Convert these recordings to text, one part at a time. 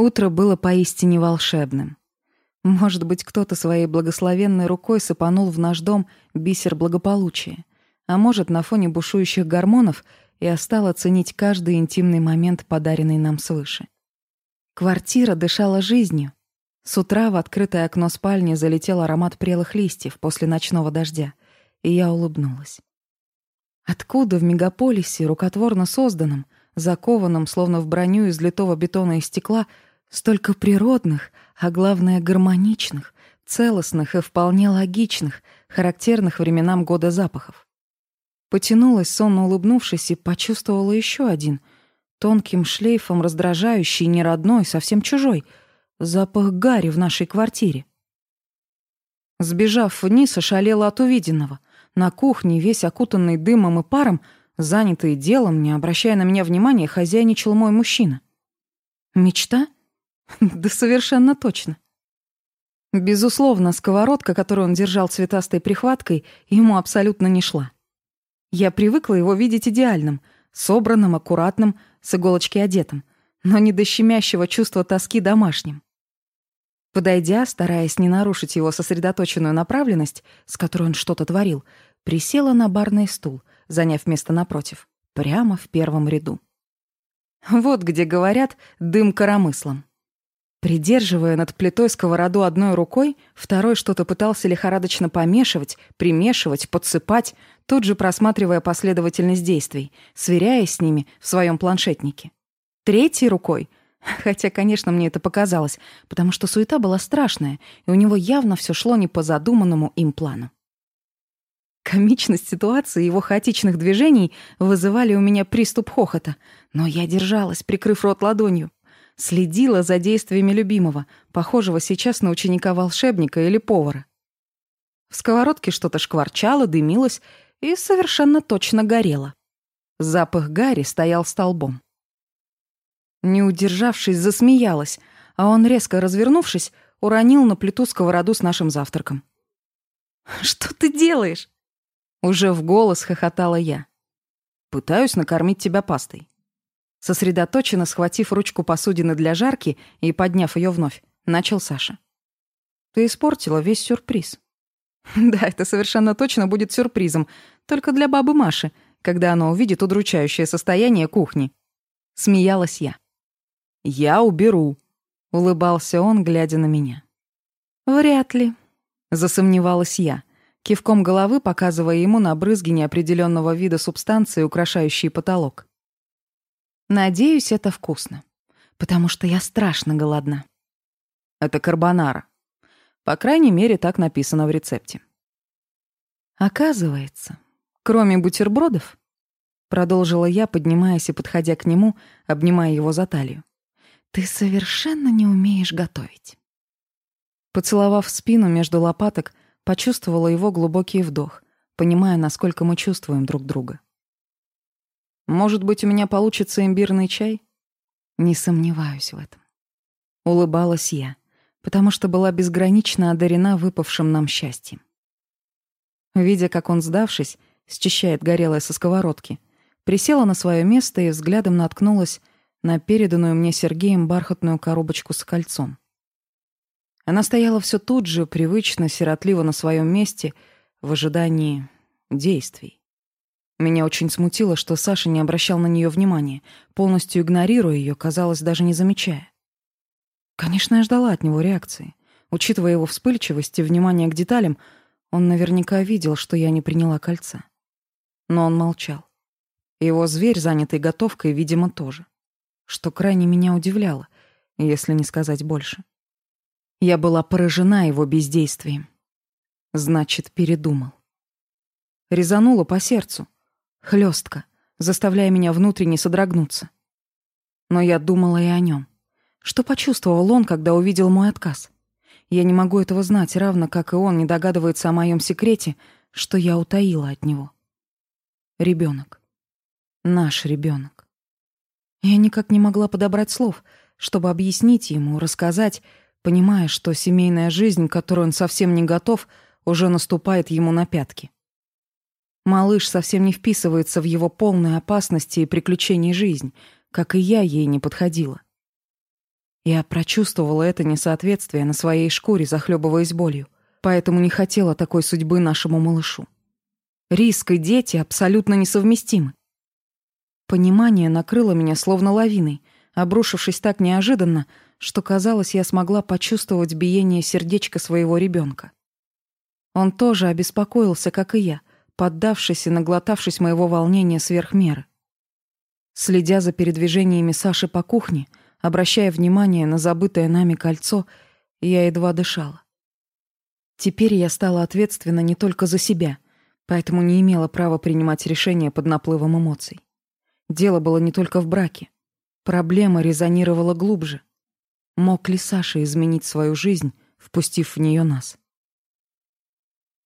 Утро было поистине волшебным. Может быть, кто-то своей благословенной рукой сыпанул в наш дом бисер благополучия, а может, на фоне бушующих гормонов и стала ценить каждый интимный момент, подаренный нам свыше. Квартира дышала жизнью. С утра в открытое окно спальни залетел аромат прелых листьев после ночного дождя, и я улыбнулась. Откуда в мегаполисе, рукотворно созданном, закованном, словно в броню из литого бетона и стекла, Столько природных, а главное гармоничных, целостных и вполне логичных, характерных временам года запахов. Потянулась, сонно улыбнувшись, и почувствовала еще один. Тонким шлейфом раздражающий, неродной, совсем чужой. Запах гари в нашей квартире. Сбежав вниз, ошалела от увиденного. На кухне, весь окутанный дымом и паром, занятый делом, не обращая на меня внимания, хозяйничал мой мужчина. «Мечта?» Да совершенно точно. Безусловно, сковородка, которую он держал цветастой прихваткой, ему абсолютно не шла. Я привыкла его видеть идеальным, собранным, аккуратным, с иголочки одетым, но не до щемящего чувства тоски домашним. Подойдя, стараясь не нарушить его сосредоточенную направленность, с которой он что-то творил, присела на барный стул, заняв место напротив, прямо в первом ряду. Вот где говорят «дым коромыслом». Придерживая над плитой сковороду одной рукой, второй что-то пытался лихорадочно помешивать, примешивать, подсыпать, тут же просматривая последовательность действий, сверяясь с ними в своем планшетнике. Третьей рукой, хотя, конечно, мне это показалось, потому что суета была страшная, и у него явно все шло не по задуманному им плану. Комичность ситуации и его хаотичных движений вызывали у меня приступ хохота, но я держалась, прикрыв рот ладонью следила за действиями любимого, похожего сейчас на ученика-волшебника или повара. В сковородке что-то шкварчало, дымилось и совершенно точно горело. Запах Гарри стоял столбом. Не удержавшись, засмеялась, а он, резко развернувшись, уронил на плиту сковороду с нашим завтраком. «Что ты делаешь?» Уже в голос хохотала я. «Пытаюсь накормить тебя пастой. Сосредоточенно схватив ручку посудины для жарки и подняв ее вновь, начал Саша. «Ты испортила весь сюрприз». «Да, это совершенно точно будет сюрпризом, только для бабы Маши, когда она увидит удручающее состояние кухни». Смеялась я. «Я уберу», — улыбался он, глядя на меня. «Вряд ли», — засомневалась я, кивком головы показывая ему на брызги неопределенного вида субстанции, украшающие потолок. Надеюсь, это вкусно, потому что я страшно голодна. Это карбонара. По крайней мере, так написано в рецепте. Оказывается, кроме бутербродов, продолжила я, поднимаясь и подходя к нему, обнимая его за талию. Ты совершенно не умеешь готовить. Поцеловав спину между лопаток, почувствовала его глубокий вдох, понимая, насколько мы чувствуем друг друга. Может быть, у меня получится имбирный чай? Не сомневаюсь в этом. Улыбалась я, потому что была безгранично одарена выпавшим нам счастьем. Видя, как он, сдавшись, счищает горелое со сковородки, присела на свое место и взглядом наткнулась на переданную мне Сергеем бархатную коробочку с кольцом. Она стояла все тут же, привычно, сиротливо на своем месте, в ожидании действий. Меня очень смутило, что Саша не обращал на нее внимания, полностью игнорируя ее, казалось, даже не замечая. Конечно, я ждала от него реакции. Учитывая его вспыльчивость и внимание к деталям, он наверняка видел, что я не приняла кольца. Но он молчал. Его зверь, занятый готовкой, видимо, тоже. Что крайне меня удивляло, если не сказать больше. Я была поражена его бездействием. Значит, передумал. Резануло по сердцу, Хлестка, заставляя меня внутренне содрогнуться. Но я думала и о нем. Что почувствовал он, когда увидел мой отказ? Я не могу этого знать, равно как и он не догадывается о моем секрете, что я утаила от него. Ребенок. Наш ребенок. Я никак не могла подобрать слов, чтобы объяснить ему, рассказать, понимая, что семейная жизнь, к которой он совсем не готов, уже наступает ему на пятки. Малыш совсем не вписывается в его полные опасности и приключений жизнь, как и я ей не подходила. Я прочувствовала это несоответствие на своей шкуре, захлебываясь болью, поэтому не хотела такой судьбы нашему малышу. Риск и дети абсолютно несовместимы. Понимание накрыло меня словно лавиной, обрушившись так неожиданно, что, казалось, я смогла почувствовать биение сердечка своего ребенка. Он тоже обеспокоился, как и я — поддавшись и наглотавшись моего волнения сверх меры. Следя за передвижениями Саши по кухне, обращая внимание на забытое нами кольцо, я едва дышала. Теперь я стала ответственна не только за себя, поэтому не имела права принимать решения под наплывом эмоций. Дело было не только в браке. Проблема резонировала глубже. Мог ли Саша изменить свою жизнь, впустив в нее нас?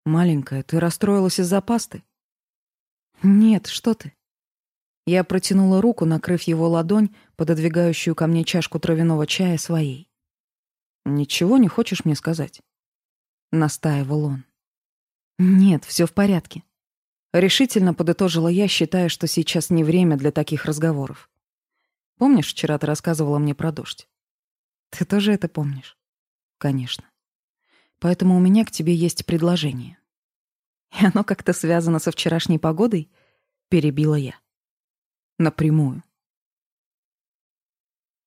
«Маленькая, ты расстроилась из-за пасты?» «Нет, что ты». Я протянула руку, накрыв его ладонь, пододвигающую ко мне чашку травяного чая своей. «Ничего не хочешь мне сказать?» — настаивал он. «Нет, все в порядке». Решительно подытожила я, считая, что сейчас не время для таких разговоров. «Помнишь, вчера ты рассказывала мне про дождь?» «Ты тоже это помнишь?» «Конечно». Поэтому у меня к тебе есть предложение. И оно как-то связано со вчерашней погодой, перебила я. Напрямую.